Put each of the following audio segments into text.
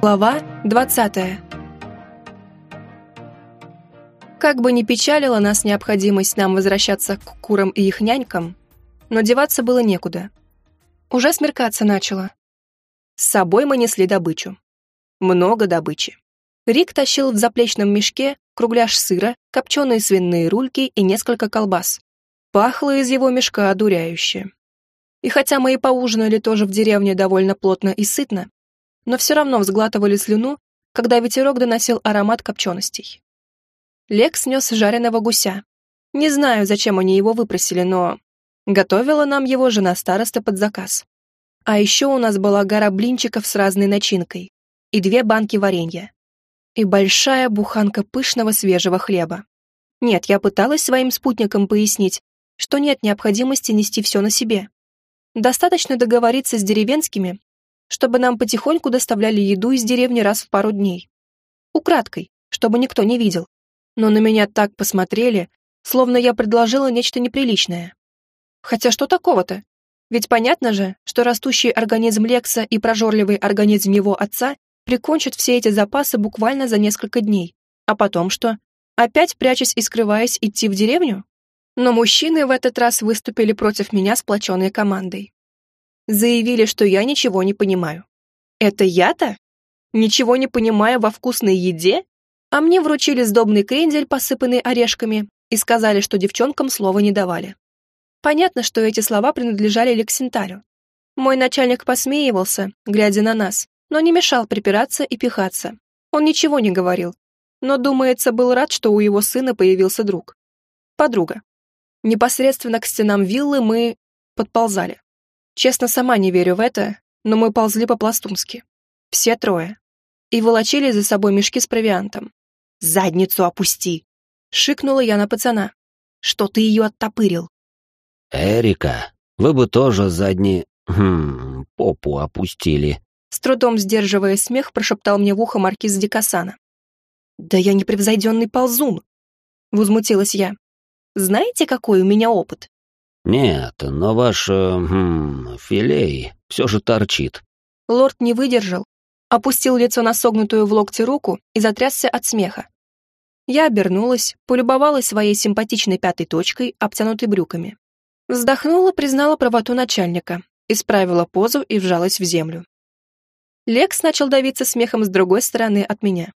Глава 20 Как бы ни печалила нас необходимость нам возвращаться к курам и их нянькам, но деваться было некуда. Уже смеркаться начало. С собой мы несли добычу. Много добычи. Рик тащил в заплечном мешке кругляш сыра, копченые свиные рульки и несколько колбас. Пахло из его мешка одуряюще. И хотя мы и поужинали тоже в деревне довольно плотно и сытно, но все равно взглатывали слюну, когда ветерок доносил аромат копченостей. Лекс нес жареного гуся. Не знаю, зачем они его выпросили, но... Готовила нам его жена староста под заказ. А еще у нас была гора блинчиков с разной начинкой и две банки варенья. И большая буханка пышного свежего хлеба. Нет, я пыталась своим спутникам пояснить, что нет необходимости нести все на себе. Достаточно договориться с деревенскими, чтобы нам потихоньку доставляли еду из деревни раз в пару дней. Украдкой, чтобы никто не видел. Но на меня так посмотрели, словно я предложила нечто неприличное. Хотя что такого-то? Ведь понятно же, что растущий организм Лекса и прожорливый организм его отца прикончат все эти запасы буквально за несколько дней. А потом что? Опять прячась и скрываясь идти в деревню? Но мужчины в этот раз выступили против меня сплоченной командой заявили, что я ничего не понимаю. Это я-то? Ничего не понимаю во вкусной еде? А мне вручили сдобный крендель, посыпанный орешками, и сказали, что девчонкам слова не давали. Понятно, что эти слова принадлежали Лексенталю. Мой начальник посмеивался, глядя на нас, но не мешал припираться и пихаться. Он ничего не говорил, но, думается, был рад, что у его сына появился друг. Подруга. Непосредственно к стенам виллы мы подползали. Честно, сама не верю в это, но мы ползли по-пластунски. Все трое. И волочили за собой мешки с провиантом. «Задницу опусти!» — шикнула я на пацана. «Что ты ее оттопырил?» «Эрика, вы бы тоже задни... Хм, попу опустили». С трудом сдерживая смех, прошептал мне в ухо маркиз Дикасана. «Да я непревзойденный ползун!» — возмутилась я. «Знаете, какой у меня опыт? «Нет, но ваш... Хм, филей все же торчит». Лорд не выдержал, опустил лицо на согнутую в локте руку и затрясся от смеха. Я обернулась, полюбовалась своей симпатичной пятой точкой, обтянутой брюками. Вздохнула, признала правоту начальника, исправила позу и вжалась в землю. Лекс начал давиться смехом с другой стороны от меня.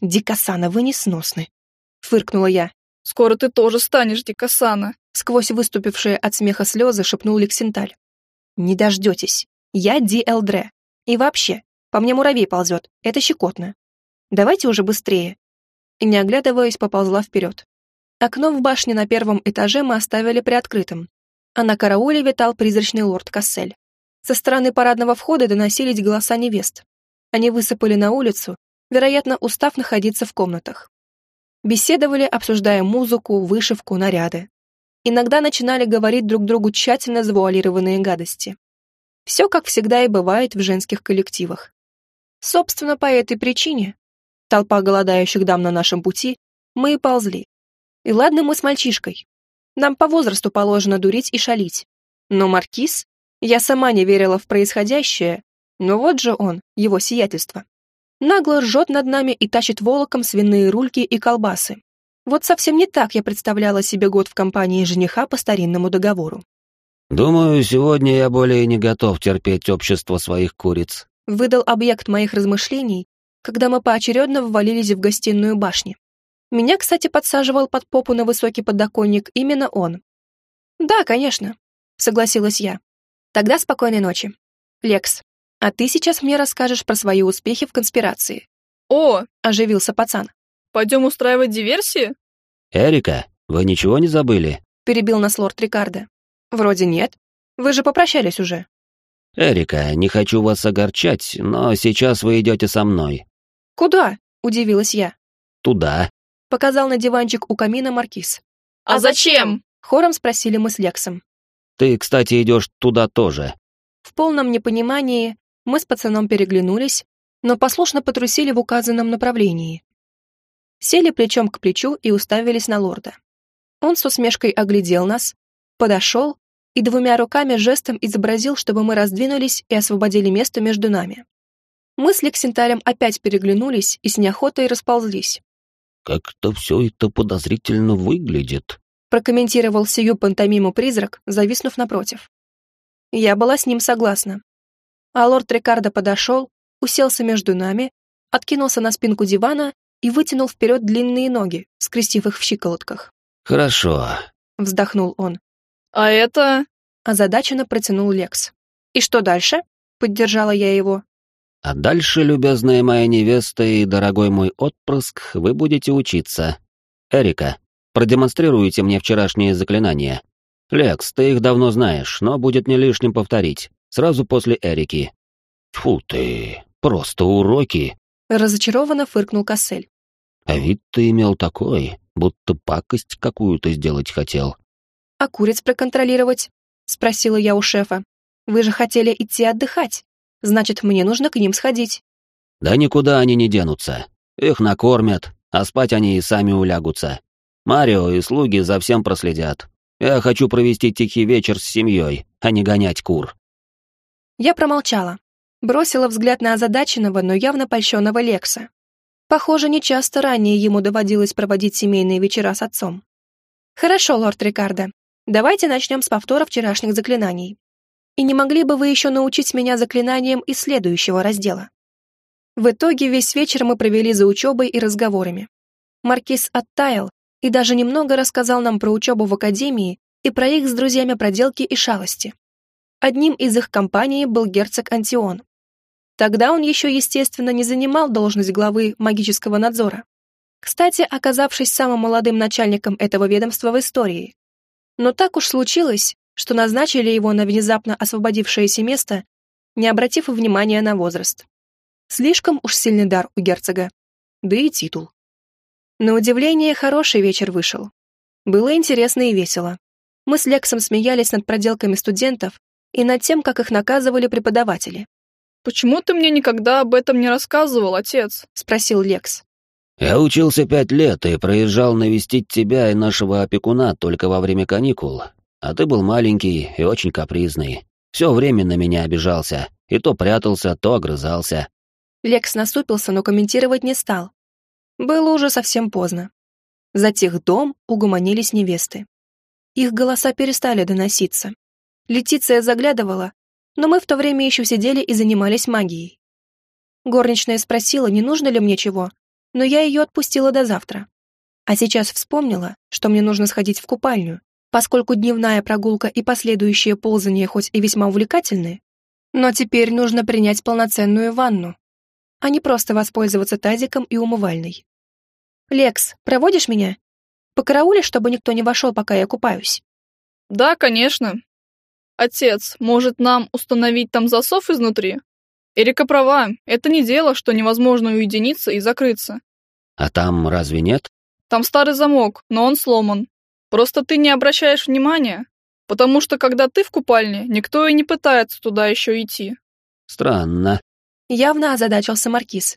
«Дикасана, вы несносны!» — фыркнула я. «Скоро ты тоже станешь Дикасана!» Сквозь выступившие от смеха слезы шепнул Лексенталь. «Не дождетесь. Я Ди Элдре. И вообще, по мне муравей ползет. Это щекотно. Давайте уже быстрее». И не оглядываясь, поползла вперед. Окно в башне на первом этаже мы оставили приоткрытым, а на карауле витал призрачный лорд Кассель. Со стороны парадного входа доносились голоса невест. Они высыпали на улицу, вероятно, устав находиться в комнатах. Беседовали, обсуждая музыку, вышивку, наряды иногда начинали говорить друг другу тщательно завуалированные гадости. Все, как всегда и бывает в женских коллективах. Собственно, по этой причине, толпа голодающих дам на нашем пути, мы и ползли. И ладно мы с мальчишкой. Нам по возрасту положено дурить и шалить. Но Маркиз, я сама не верила в происходящее, но вот же он, его сиятельство. Нагло ржет над нами и тащит волоком свиные рульки и колбасы, вот совсем не так я представляла себе год в компании жениха по старинному договору. «Думаю, сегодня я более не готов терпеть общество своих куриц», выдал объект моих размышлений, когда мы поочередно ввалились в гостиную башни. Меня, кстати, подсаживал под попу на высокий подоконник именно он. «Да, конечно», — согласилась я. «Тогда спокойной ночи. Лекс, а ты сейчас мне расскажешь про свои успехи в конспирации». «О!» — оживился пацан. «Пойдем устраивать диверсии?» «Эрика, вы ничего не забыли?» — перебил нас лорд Рикардо. «Вроде нет. Вы же попрощались уже». «Эрика, не хочу вас огорчать, но сейчас вы идете со мной». «Куда?» — удивилась я. «Туда», — показал на диванчик у камина Маркиз. «А зачем?» — хором спросили мы с Лексом. «Ты, кстати, идешь туда тоже». В полном непонимании мы с пацаном переглянулись, но послушно потрусили в указанном направлении сели плечом к плечу и уставились на лорда. Он с усмешкой оглядел нас, подошел и двумя руками жестом изобразил, чтобы мы раздвинулись и освободили место между нами. Мы с Лексенталем опять переглянулись и с неохотой расползлись. «Как-то все это подозрительно выглядит», прокомментировал сию пантомиму призрак, зависнув напротив. Я была с ним согласна. А лорд Рикардо подошел, уселся между нами, откинулся на спинку дивана и вытянул вперед длинные ноги, скрестив их в щиколотках. «Хорошо», — вздохнул он. «А это...» — озадаченно протянул Лекс. «И что дальше?» — поддержала я его. А дальше, любезная моя невеста и дорогой мой отпрыск, вы будете учиться. Эрика, продемонстрируйте мне вчерашние заклинания. Лекс, ты их давно знаешь, но будет не лишним повторить. Сразу после Эрики. Фу ты, просто уроки. Разочарованно фыркнул Кассель. А вид ты имел такой, будто пакость какую-то сделать хотел. А куриц проконтролировать? Спросила я у шефа. Вы же хотели идти отдыхать. Значит, мне нужно к ним сходить. Да никуда они не денутся. Их накормят, а спать они и сами улягутся. Марио и слуги за всем проследят. Я хочу провести тихий вечер с семьей, а не гонять кур. Я промолчала. Бросила взгляд на озадаченного, но явно польщенного Лекса. Похоже, нечасто ранее ему доводилось проводить семейные вечера с отцом. «Хорошо, лорд Рикардо. Давайте начнем с повтора вчерашних заклинаний. И не могли бы вы еще научить меня заклинаниям из следующего раздела?» В итоге весь вечер мы провели за учебой и разговорами. Маркиз оттаял и даже немного рассказал нам про учебу в академии и про их с друзьями проделки и шалости. Одним из их компаний был герцог Антион. Тогда он еще, естественно, не занимал должность главы магического надзора. Кстати, оказавшись самым молодым начальником этого ведомства в истории. Но так уж случилось, что назначили его на внезапно освободившееся место, не обратив внимания на возраст. Слишком уж сильный дар у герцога. Да и титул. На удивление, хороший вечер вышел. Было интересно и весело. Мы с Лексом смеялись над проделками студентов и над тем, как их наказывали преподаватели. «Почему ты мне никогда об этом не рассказывал, отец?» — спросил Лекс. «Я учился пять лет и проезжал навестить тебя и нашего опекуна только во время каникул, а ты был маленький и очень капризный. Все время на меня обижался, и то прятался, то огрызался». Лекс насупился, но комментировать не стал. Было уже совсем поздно. За тех дом угомонились невесты. Их голоса перестали доноситься. Летиция заглядывала, но мы в то время еще сидели и занимались магией. Горничная спросила, не нужно ли мне чего, но я ее отпустила до завтра. А сейчас вспомнила, что мне нужно сходить в купальню, поскольку дневная прогулка и последующее ползание хоть и весьма увлекательны, но теперь нужно принять полноценную ванну, а не просто воспользоваться тазиком и умывальной. «Лекс, проводишь меня? Покараулишь, чтобы никто не вошел, пока я купаюсь?» «Да, конечно», «Отец, может нам установить там засов изнутри?» Эрика права, это не дело, что невозможно уединиться и закрыться. «А там разве нет?» «Там старый замок, но он сломан. Просто ты не обращаешь внимания, потому что когда ты в купальне, никто и не пытается туда еще идти». «Странно». Явно озадачился Маркиз.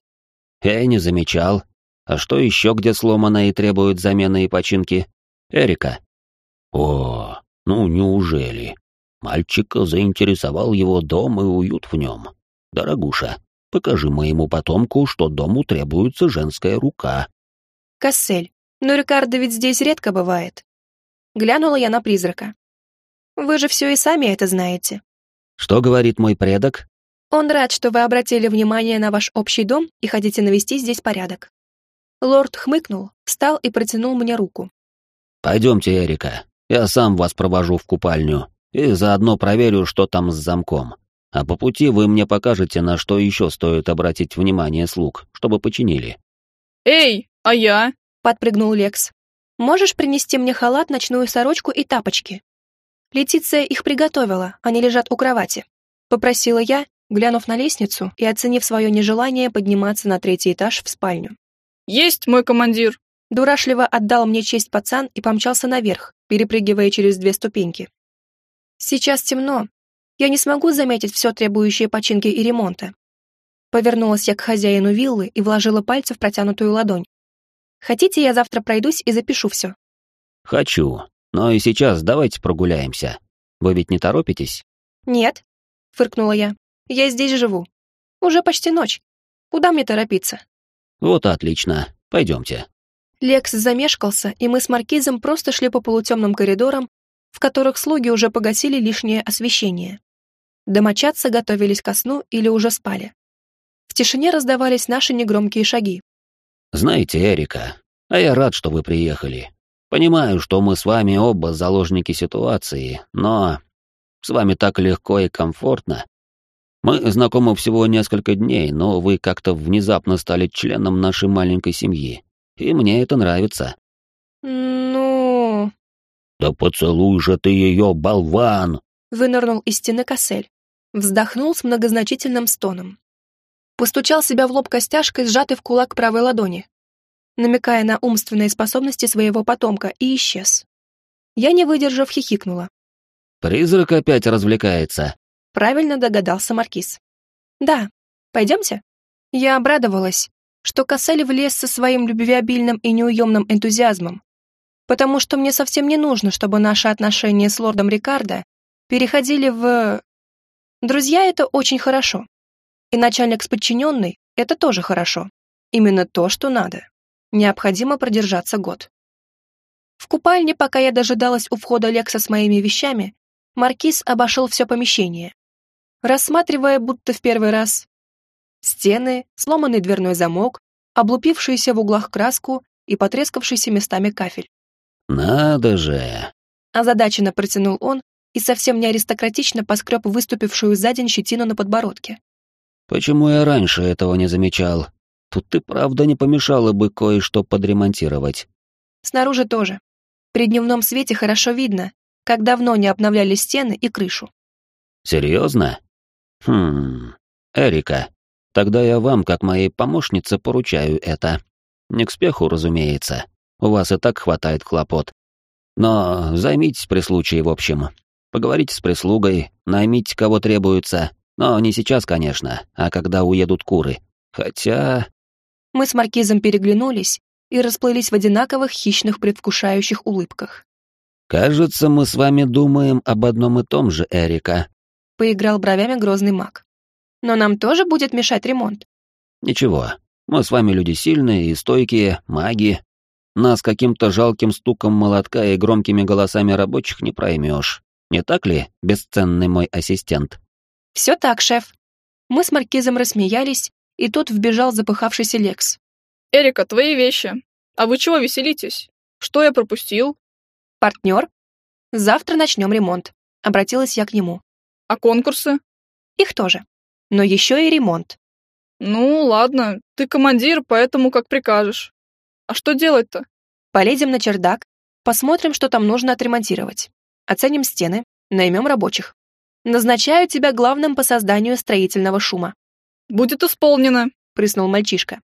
«Я и не замечал. А что еще где сломано и требует замены и починки? Эрика?» «О, ну неужели?» Мальчика заинтересовал его дом и уют в нем. Дорогуша, покажи моему потомку, что дому требуется женская рука. Кассель, но Рикардо ведь здесь редко бывает. Глянула я на призрака. Вы же все и сами это знаете. Что говорит мой предок? Он рад, что вы обратили внимание на ваш общий дом и хотите навести здесь порядок. Лорд хмыкнул, встал и протянул мне руку. Пойдемте, Эрика, я сам вас провожу в купальню и заодно проверю, что там с замком. А по пути вы мне покажете, на что еще стоит обратить внимание слуг, чтобы починили». «Эй, а я?» — подпрыгнул Лекс. «Можешь принести мне халат, ночную сорочку и тапочки?» Летиция их приготовила, они лежат у кровати. Попросила я, глянув на лестницу и оценив свое нежелание подниматься на третий этаж в спальню. «Есть, мой командир!» Дурашливо отдал мне честь пацан и помчался наверх, перепрыгивая через две ступеньки. Сейчас темно. Я не смогу заметить все требующее починки и ремонта. Повернулась я к хозяину виллы и вложила пальцы в протянутую ладонь. Хотите, я завтра пройдусь и запишу все? Хочу. Но и сейчас давайте прогуляемся. Вы ведь не торопитесь? Нет, фыркнула я. Я здесь живу. Уже почти ночь. Куда мне торопиться? Вот отлично. Пойдемте. Лекс замешкался, и мы с Маркизом просто шли по полутемным коридорам, в которых слуги уже погасили лишнее освещение. Домочадцы готовились ко сну или уже спали. В тишине раздавались наши негромкие шаги. «Знаете, Эрика, а я рад, что вы приехали. Понимаю, что мы с вами оба заложники ситуации, но с вами так легко и комфортно. Мы знакомы всего несколько дней, но вы как-то внезапно стали членом нашей маленькой семьи, и мне это нравится». «Ну...» «Да поцелуй же ты ее, болван!» Вынырнул из стены Кассель. Вздохнул с многозначительным стоном. Постучал себя в лоб костяшкой, сжатой в кулак правой ладони, намекая на умственные способности своего потомка, и исчез. Я, не выдержав, хихикнула. «Призрак опять развлекается», — правильно догадался Маркиз. «Да, пойдемте?» Я обрадовалась, что Кассель влез со своим любвеобильным и неуемным энтузиазмом, потому что мне совсем не нужно, чтобы наши отношения с лордом Рикардо переходили в... Друзья — это очень хорошо. И начальник с подчиненной — это тоже хорошо. Именно то, что надо. Необходимо продержаться год. В купальне, пока я дожидалась у входа Лекса с моими вещами, Маркиз обошел все помещение, рассматривая будто в первый раз стены, сломанный дверной замок, облупившийся в углах краску и потрескавшийся местами кафель. «Надо же!» Озадаченно протянул он и совсем не аристократично поскреб выступившую за день щетину на подбородке. Почему я раньше этого не замечал? Тут ты правда не помешала бы кое-что подремонтировать. Снаружи тоже. При дневном свете хорошо видно, как давно не обновляли стены и крышу. Серьезно? Хм... Эрика, тогда я вам, как моей помощнице, поручаю это. Не к спеху, разумеется. У вас и так хватает хлопот. Но займитесь при случае, в общем. Поговорите с прислугой, наймите, кого требуется, но не сейчас, конечно, а когда уедут куры. Хотя... Мы с Маркизом переглянулись и расплылись в одинаковых хищных предвкушающих улыбках. «Кажется, мы с вами думаем об одном и том же, Эрика», — поиграл бровями грозный маг. «Но нам тоже будет мешать ремонт». «Ничего, мы с вами люди сильные и стойкие, маги. Нас каким-то жалким стуком молотка и громкими голосами рабочих не проймешь. Не так ли, бесценный мой ассистент?» «Все так, шеф». Мы с Маркизом рассмеялись, и тут вбежал запыхавшийся Лекс. «Эрика, твои вещи. А вы чего веселитесь? Что я пропустил?» «Партнер? Завтра начнем ремонт», — обратилась я к нему. «А конкурсы?» «Их тоже. Но еще и ремонт». «Ну, ладно, ты командир, поэтому как прикажешь. А что делать-то?» «Полезем на чердак, посмотрим, что там нужно отремонтировать. Оценим стены, наймем рабочих. Назначаю тебя главным по созданию строительного шума». «Будет исполнено», — прыснул мальчишка.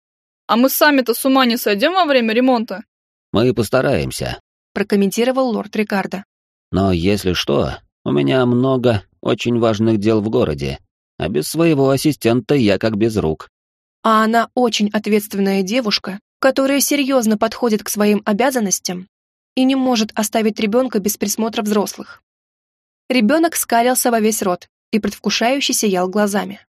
«А мы сами-то с ума не сойдем во время ремонта?» «Мы постараемся», — прокомментировал лорд Рикардо. «Но если что, у меня много очень важных дел в городе, а без своего ассистента я как без рук». А она очень ответственная девушка, которая серьезно подходит к своим обязанностям и не может оставить ребенка без присмотра взрослых. Ребенок скалился во весь рот и предвкушающе сиял глазами.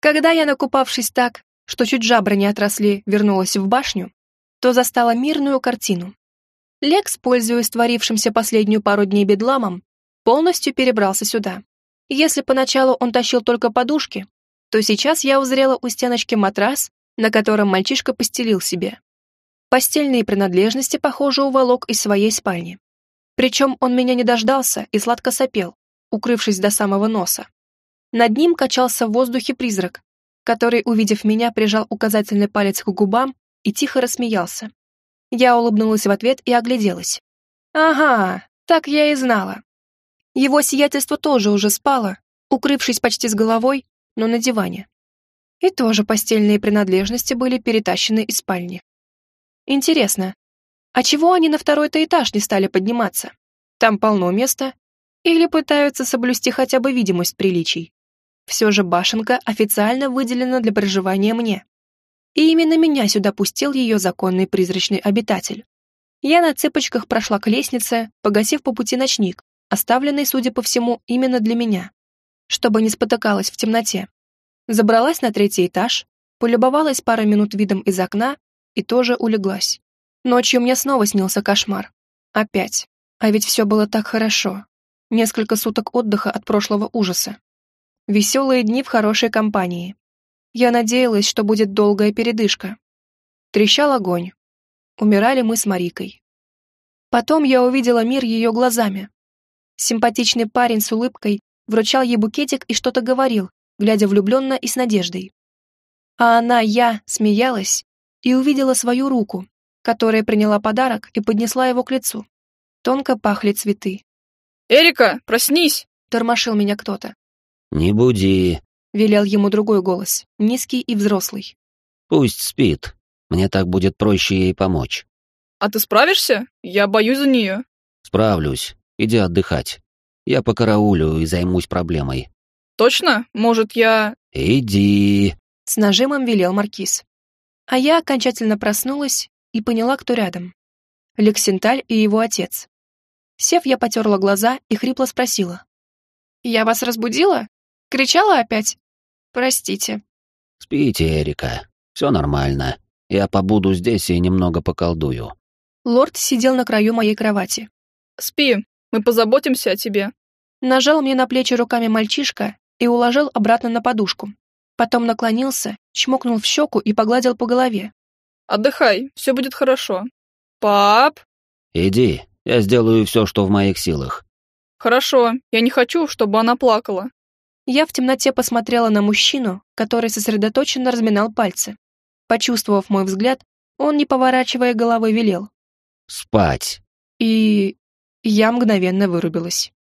Когда я, накупавшись так, что чуть жабры не отросли, вернулась в башню, то застала мирную картину. Лекс, пользуясь творившимся последнюю пару дней бедламом, полностью перебрался сюда. Если поначалу он тащил только подушки, то сейчас я узрела у стеночки матрас, на котором мальчишка постелил себе. Постельные принадлежности, похоже, уволок из своей спальни. Причем он меня не дождался и сладко сопел, укрывшись до самого носа. Над ним качался в воздухе призрак, который, увидев меня, прижал указательный палец к губам и тихо рассмеялся. Я улыбнулась в ответ и огляделась. «Ага, так я и знала». Его сиятельство тоже уже спало, укрывшись почти с головой, но на диване. И тоже постельные принадлежности были перетащены из спальни. Интересно, а чего они на второй-то этаж не стали подниматься? Там полно места. Или пытаются соблюсти хотя бы видимость приличий? Все же башенка официально выделена для проживания мне. И именно меня сюда пустил ее законный призрачный обитатель. Я на цыпочках прошла к лестнице, погасив по пути ночник, оставленный, судя по всему, именно для меня, чтобы не спотыкалась в темноте. Забралась на третий этаж, Полюбовалась пару минут видом из окна и тоже улеглась. Ночью мне снова снился кошмар. Опять. А ведь все было так хорошо. Несколько суток отдыха от прошлого ужаса. Веселые дни в хорошей компании. Я надеялась, что будет долгая передышка. Трещал огонь. Умирали мы с Марикой. Потом я увидела мир ее глазами. Симпатичный парень с улыбкой вручал ей букетик и что-то говорил, глядя влюбленно и с надеждой. А она, я, смеялась и увидела свою руку, которая приняла подарок и поднесла его к лицу. Тонко пахли цветы. «Эрика, проснись!» — тормошил меня кто-то. «Не буди», — велел ему другой голос, низкий и взрослый. «Пусть спит. Мне так будет проще ей помочь». «А ты справишься? Я боюсь за нее». «Справлюсь. Иди отдыхать. Я покараулю и займусь проблемой». «Точно? Может, я...» «Иди!» — с нажимом велел Маркиз. А я окончательно проснулась и поняла, кто рядом. Лексенталь и его отец. Сев, я потерла глаза и хрипло спросила. «Я вас разбудила? Кричала опять? Простите». «Спите, Эрика. Все нормально. Я побуду здесь и немного поколдую». Лорд сидел на краю моей кровати. «Спи, мы позаботимся о тебе». Нажал мне на плечи руками мальчишка и уложил обратно на подушку. Потом наклонился, чмокнул в щеку и погладил по голове. «Отдыхай, все будет хорошо. Пап!» «Иди, я сделаю все, что в моих силах». «Хорошо, я не хочу, чтобы она плакала». Я в темноте посмотрела на мужчину, который сосредоточенно разминал пальцы. Почувствовав мой взгляд, он, не поворачивая головой, велел. «Спать!» И я мгновенно вырубилась.